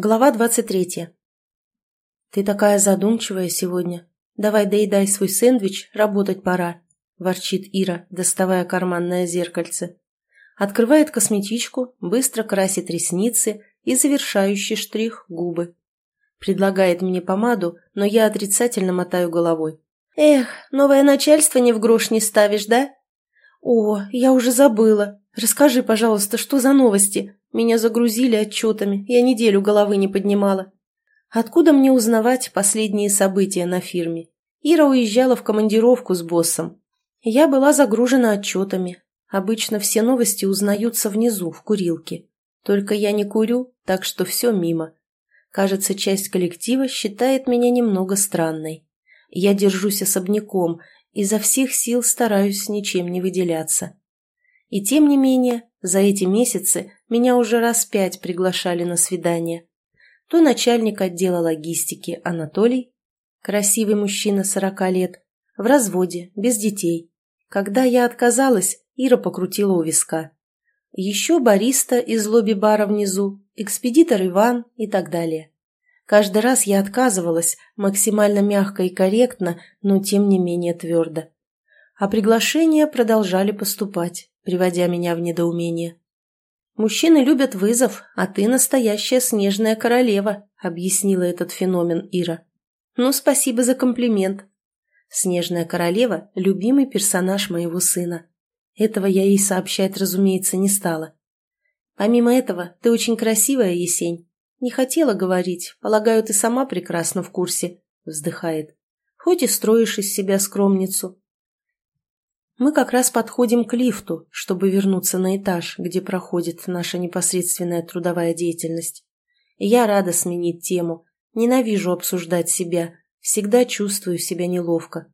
Глава двадцать третья. «Ты такая задумчивая сегодня. Давай доедай свой сэндвич, работать пора», – ворчит Ира, доставая карманное зеркальце. Открывает косметичку, быстро красит ресницы и завершающий штрих – губы. Предлагает мне помаду, но я отрицательно мотаю головой. «Эх, новое начальство ни в грош не ставишь, да?» «О, я уже забыла. Расскажи, пожалуйста, что за новости?» Меня загрузили отчетами, я неделю головы не поднимала. Откуда мне узнавать последние события на фирме? Ира уезжала в командировку с боссом. Я была загружена отчетами. Обычно все новости узнаются внизу, в курилке. Только я не курю, так что все мимо. Кажется, часть коллектива считает меня немного странной. Я держусь особняком, изо всех сил стараюсь ничем не выделяться. И тем не менее, за эти месяцы меня уже раз пять приглашали на свидание. То начальник отдела логистики Анатолий, красивый мужчина сорока лет, в разводе, без детей. Когда я отказалась, Ира покрутила у виска. Еще бариста из лобби-бара внизу, экспедитор Иван и так далее. Каждый раз я отказывалась, максимально мягко и корректно, но тем не менее твердо. А приглашения продолжали поступать приводя меня в недоумение. «Мужчины любят вызов, а ты настоящая снежная королева», — объяснила этот феномен Ира. «Ну, спасибо за комплимент». Снежная королева — любимый персонаж моего сына. Этого я ей сообщать, разумеется, не стала. Помимо этого, ты очень красивая, Есень. Не хотела говорить, полагаю, ты сама прекрасно в курсе, вздыхает. Хоть и строишь из себя скромницу. Мы как раз подходим к лифту, чтобы вернуться на этаж, где проходит наша непосредственная трудовая деятельность. я рада сменить тему. Ненавижу обсуждать себя. Всегда чувствую себя неловко.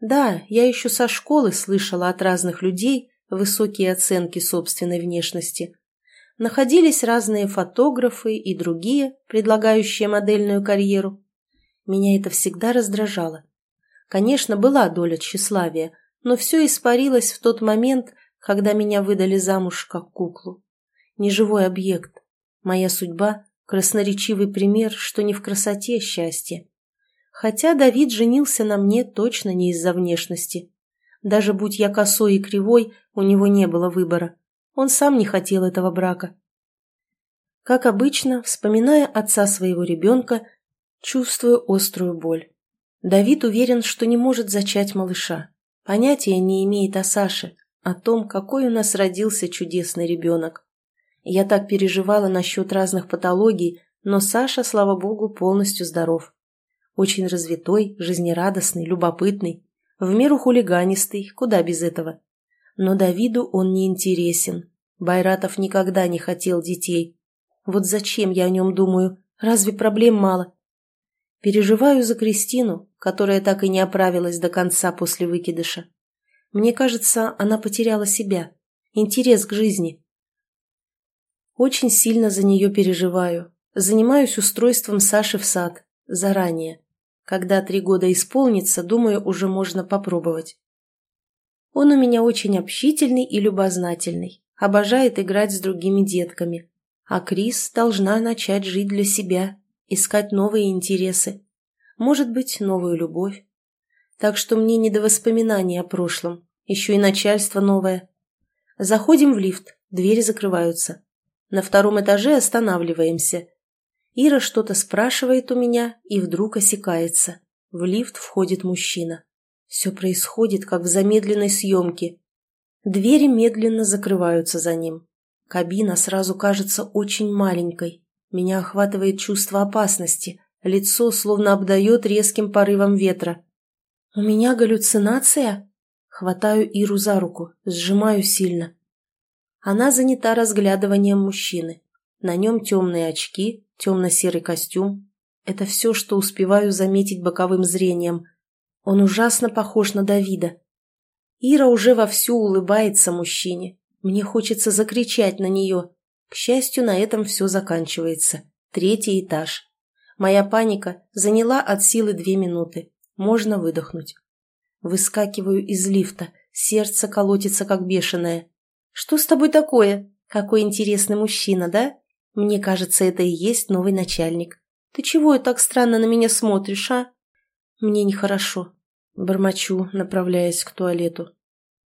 Да, я еще со школы слышала от разных людей высокие оценки собственной внешности. Находились разные фотографы и другие, предлагающие модельную карьеру. Меня это всегда раздражало. Конечно, была доля тщеславия – но все испарилось в тот момент, когда меня выдали замуж как куклу. Неживой объект. Моя судьба – красноречивый пример, что не в красоте счастье. Хотя Давид женился на мне точно не из-за внешности. Даже будь я косой и кривой, у него не было выбора. Он сам не хотел этого брака. Как обычно, вспоминая отца своего ребенка, чувствую острую боль. Давид уверен, что не может зачать малыша. Понятия не имеет о Саше, о том, какой у нас родился чудесный ребенок. Я так переживала насчет разных патологий, но Саша, слава богу, полностью здоров. Очень развитой, жизнерадостный, любопытный, в меру хулиганистый, куда без этого. Но Давиду он не интересен. Байратов никогда не хотел детей. Вот зачем я о нем думаю? Разве проблем мало? Переживаю за Кристину, которая так и не оправилась до конца после выкидыша. Мне кажется, она потеряла себя, интерес к жизни. Очень сильно за нее переживаю. Занимаюсь устройством Саши в сад. Заранее. Когда три года исполнится, думаю, уже можно попробовать. Он у меня очень общительный и любознательный. Обожает играть с другими детками. А Крис должна начать жить для себя, искать новые интересы. Может быть, новую любовь. Так что мне не до воспоминаний о прошлом. Еще и начальство новое. Заходим в лифт, двери закрываются. На втором этаже останавливаемся. Ира что-то спрашивает у меня и вдруг осекается. В лифт входит мужчина. Все происходит, как в замедленной съемке. Двери медленно закрываются за ним. Кабина сразу кажется очень маленькой. Меня охватывает чувство опасности. Лицо словно обдает резким порывом ветра. «У меня галлюцинация?» Хватаю Иру за руку, сжимаю сильно. Она занята разглядыванием мужчины. На нем темные очки, темно-серый костюм. Это все, что успеваю заметить боковым зрением. Он ужасно похож на Давида. Ира уже вовсю улыбается мужчине. Мне хочется закричать на нее, к счастью, на этом все заканчивается. Третий этаж. Моя паника заняла от силы две минуты. Можно выдохнуть. Выскакиваю из лифта. Сердце колотится, как бешеное. «Что с тобой такое? Какой интересный мужчина, да? Мне кажется, это и есть новый начальник. Ты чего так странно на меня смотришь, а? Мне нехорошо. Бормочу, направляясь к туалету.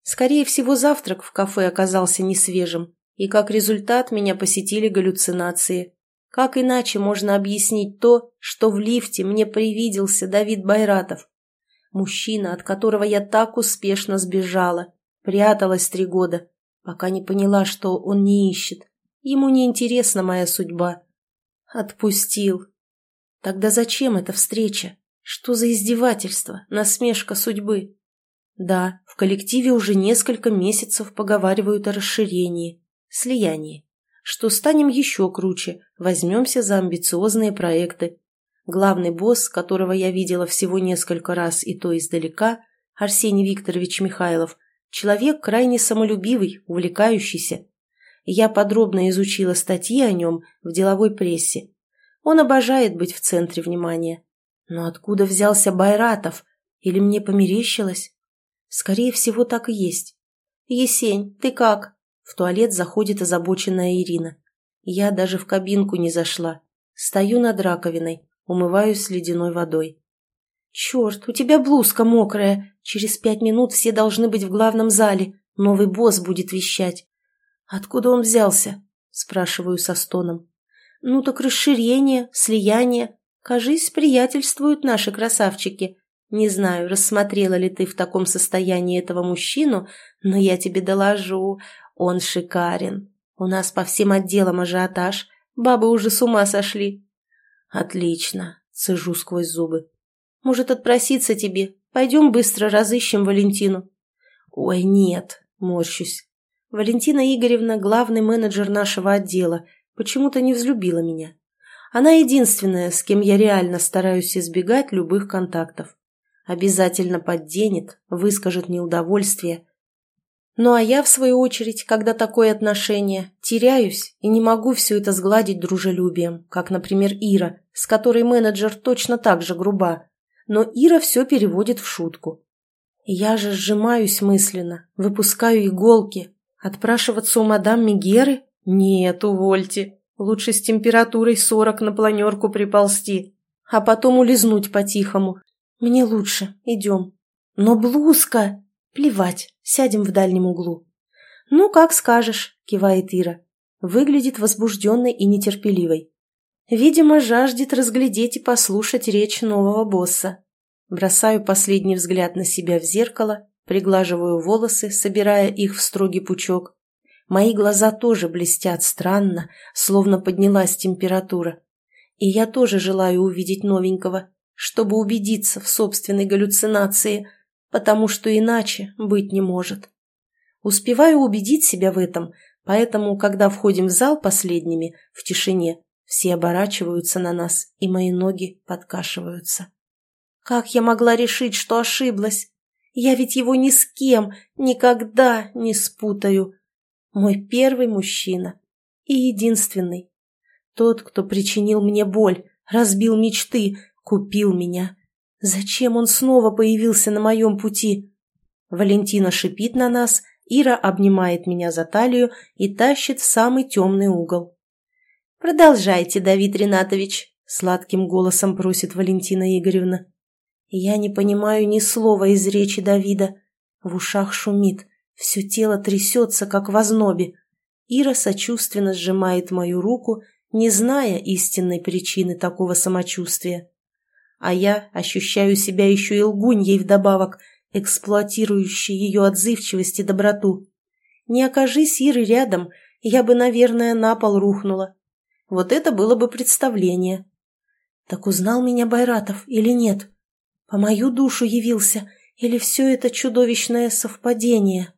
Скорее всего, завтрак в кафе оказался несвежим, и как результат меня посетили галлюцинации. Как иначе можно объяснить то, что в лифте мне привиделся Давид Байратов? Мужчина, от которого я так успешно сбежала, пряталась три года, пока не поняла, что он не ищет. Ему не интересна моя судьба. Отпустил. Тогда зачем эта встреча? Что за издевательство, насмешка судьбы? Да, в коллективе уже несколько месяцев поговаривают о расширении, слиянии. Что станем еще круче, возьмемся за амбициозные проекты. Главный босс, которого я видела всего несколько раз и то издалека, Арсений Викторович Михайлов, человек крайне самолюбивый, увлекающийся. Я подробно изучила статьи о нем в деловой прессе. Он обожает быть в центре внимания. Но откуда взялся Байратов? Или мне померещилось? Скорее всего, так и есть. «Есень, ты как?» В туалет заходит озабоченная Ирина. Я даже в кабинку не зашла. Стою над раковиной, умываюсь ледяной водой. «Черт, у тебя блузка мокрая. Через пять минут все должны быть в главном зале. Новый босс будет вещать». «Откуда он взялся?» – спрашиваю со стоном. «Ну так расширение, слияние. Кажись, приятельствуют наши красавчики. Не знаю, рассмотрела ли ты в таком состоянии этого мужчину, но я тебе доложу, он шикарен. У нас по всем отделам ажиотаж, бабы уже с ума сошли. Отлично, цежу сквозь зубы. Может, отпроситься тебе? Пойдем быстро разыщем Валентину. Ой, нет, морщусь. Валентина Игоревна, главный менеджер нашего отдела, почему-то не взлюбила меня. Она единственная, с кем я реально стараюсь избегать любых контактов. Обязательно подденет, выскажет неудовольствие. Ну а я, в свою очередь, когда такое отношение, теряюсь и не могу все это сгладить дружелюбием, как, например, Ира, с которой менеджер точно так же груба. Но Ира все переводит в шутку. Я же сжимаюсь мысленно, выпускаю иголки. Отпрашиваться у мадам Мегеры? Нет, увольте. Лучше с температурой сорок на планерку приползти, а потом улизнуть по-тихому, «Мне лучше. Идем». «Но блузка!» «Плевать. Сядем в дальнем углу». «Ну, как скажешь», — кивает Ира. Выглядит возбужденной и нетерпеливой. Видимо, жаждет разглядеть и послушать речь нового босса. Бросаю последний взгляд на себя в зеркало, приглаживаю волосы, собирая их в строгий пучок. Мои глаза тоже блестят странно, словно поднялась температура. И я тоже желаю увидеть новенького, чтобы убедиться в собственной галлюцинации, потому что иначе быть не может. Успеваю убедить себя в этом, поэтому, когда входим в зал последними, в тишине, все оборачиваются на нас, и мои ноги подкашиваются. Как я могла решить, что ошиблась? Я ведь его ни с кем никогда не спутаю. Мой первый мужчина и единственный. Тот, кто причинил мне боль, разбил мечты, Купил меня. Зачем он снова появился на моем пути? Валентина шипит на нас, Ира обнимает меня за талию и тащит в самый темный угол. «Продолжайте, Давид Ринатович», — сладким голосом просит Валентина Игоревна. Я не понимаю ни слова из речи Давида. В ушах шумит, все тело трясется, как в ознобе. Ира сочувственно сжимает мою руку, не зная истинной причины такого самочувствия а я ощущаю себя еще и лгуньей вдобавок, эксплуатирующей ее отзывчивость и доброту. Не окажись Иры рядом, я бы, наверное, на пол рухнула. Вот это было бы представление. Так узнал меня Байратов или нет? По мою душу явился, или все это чудовищное совпадение?»